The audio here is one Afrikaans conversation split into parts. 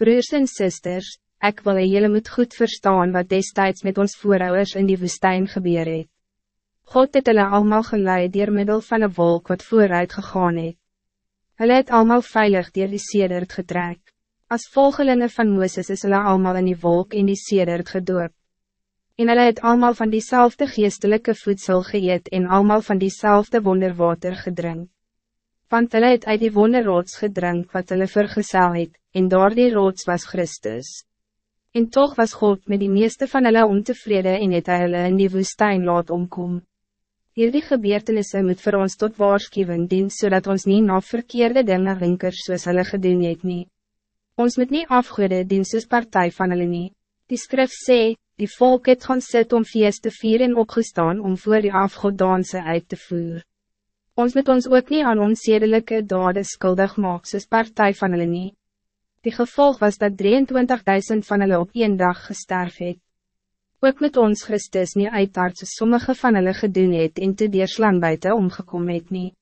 Broers en zusters, ik wil jullie moet goed verstaan wat destijds met ons voorouders in die woestijn gebeur het. God het hulle allemaal geleid door middel van een wolk wat vooruit gegaan het. Hulle het allemaal veilig door die sedert getrek. Als volgelinge van Mooses is hulle allemaal in die wolk in die sedert gedoop. En hulle het allemaal van diezelfde geestelijke voedsel geëet en allemaal van diezelfde wonderwater gedrink. Want hulle het uit die wonderroods gedrink wat hulle vergesel het, en door die roods was Christus. En toch was God met die meeste van hulle ontevreden en het hy hulle in die woestijn laat omkom. Hierdie gebeurtenisse moet voor ons tot waarschuwing dien, zodat ons niet na verkeerde dinge winkers soos hulle gedoen het nie. Ons moet niet afgoede dien soos partij van hulle nie. Die skrif sê, die volk het gaan sit om feest te vier en opgestaan om voor die afgoddanse uit te voeren. Ons moet ons ook niet aan onzedelijke dade skuldig maak soos partij van hulle nie. Die gevolg was dat 23.000 van hulle op één dag gesterf het. Ook met ons Christus nie uittaart so sommige van hulle gedoen het en te deerslaan buiten omgekom het nie.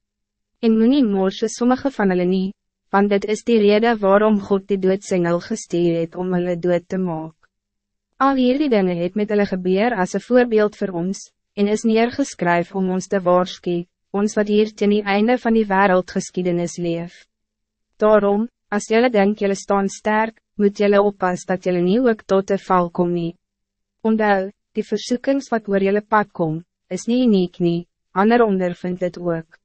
En moet nie moorse sommige van hulle nie, want dit is die reden waarom God die doodsengel gestuur het om hulle dood te maak. Al hierdie dinge het met hulle gebeur as een voorbeeld voor ons, en is neergeskryf om ons te waarskie, ons wat hier ten die einde van die wereldgeschiedenis leef. Daarom, als jullie denken jullie staan sterk, moet jullie oppas dat jullie niet ook tot de val kom nie. Ondou, die versoekings wat oor jylle pad kom, is nie uniek nie, ander ondervind dit ook.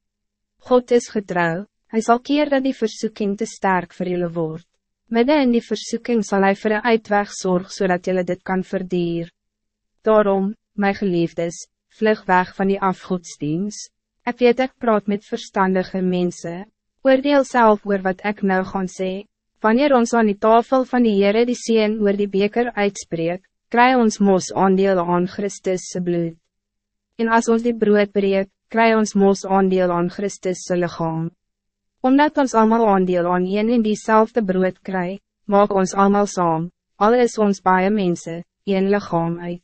God is getrouw, hij zal keer dat die versoeking te sterk voor jullie wordt. Midden in die versoeking zal hij voor een uitweg zorg zodat jullie dit kan verdier. Daarom, my geliefdes, vlug weg van die afgodsdienst. Ek weet ek praat met verstandige mensen. Oordeel zelf oor wat ik nou gaan sê. Wanneer ons aan die tafel van die Heere die sien oor die beker uitspreek, kry ons mos aandeel aan Christus se bloed. En als ons die brood breek, kry ons mos aandeel aan Christus se lichaam. Omdat ons allemaal aandeel aan een en diezelfde brood kry, maak ons allemaal saam, al is ons baie mense, een lichaam uit.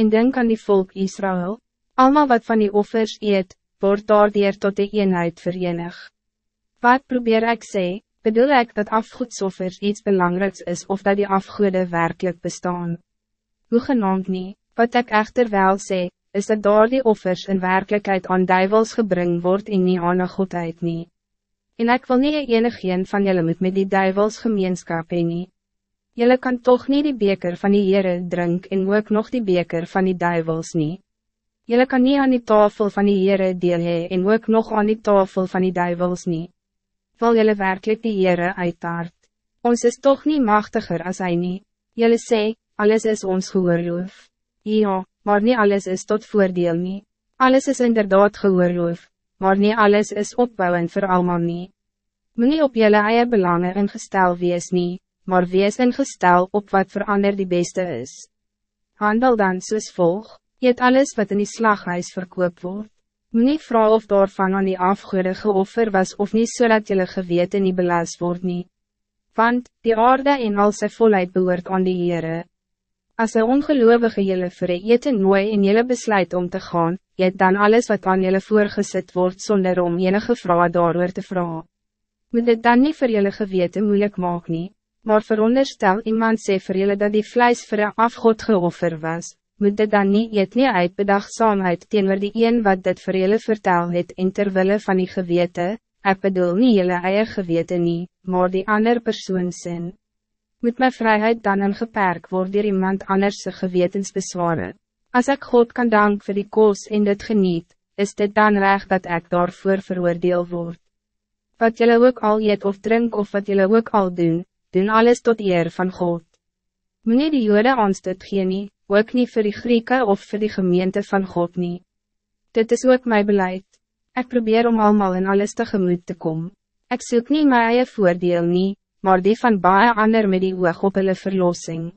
En denk aan die volk Israël, allemaal wat van die offers eet, word daardier tot die eenheid verenig. Wat probeer ik sê, bedoel ik dat afgoedsoffers iets belangrijks is of dat die afgoede werkelijk bestaan? hoegenaamd nie, wat ik echter wel sê, is dat daar die offers in werkelijkheid aan duivels gebring wordt en nie aan een godheid nie. En ik wil nie enig een van jullie moet met die duivels gemeenskap heen nie. Jullie kan toch niet die beker van die Heere drink en ook nog die beker van die duivels nie. Jullie kan niet aan die tafel van die Heere deel hee en ook nog aan die tafel van die duivels nie. Wil jullie werkelijk die Heere uittaart? Ons is toch niet machtiger als hij niet. Jullie sê, alles is ons gehoorloof. Ja, maar niet alles is tot voordeel nie. Alles is inderdaad gehoorloof, maar niet alles is opbouwend voor allemaal nie. Moet nie op jelle eie belangen ingestel wees nie, maar wees ingestel op wat voor ander die beste is. Handel dan soos volg, eet alles wat in die slaghuis verkoop wordt. Moet nie vraag of daarvan aan die afgoede geoffer was of niet zodat so jelle geweten niet belast wordt nie. Want, die aarde en al sy volheid behoort aan die Heere. Als een ongelovige jullie vir een eten nooi en jullie besluit om te gaan, je dan alles wat aan jullie voorgezet wordt zonder om enige vraag daarover te vragen. Moet dit dan niet voor jullie geweten moeilijk maak nie, maar veronderstel iemand sê vir jullie dat die vlees vir een afgod geoffer was, moet dit dan niet eet nie uit bedachtzaamheid teenoor die een wat dit vir jullie vertel het en terwille van die gewete, ek bedoel nie jullie eie gewete nie, maar die ander persoon sin moet mijn vrijheid dan een geperk worden door iemand anders zijn gewetens bezwaren. Als ik God kan dank voor die koos en dit geniet, is dit dan recht dat ik daarvoor veroordeel word. Wat jullie ook al eet of drink of wat jullie ook al doen, doen alles tot eer van God. Meneer die jode aanstoot gee nie, ook niet voor die Grieken of voor die gemeente van God nie. Dit is ook mijn beleid. Ik probeer om allemaal in alles tegemoet te komen. Ik zoek niet mijn eigen voordeel niet, maar die van baie ander met die oog op hulle verlossing.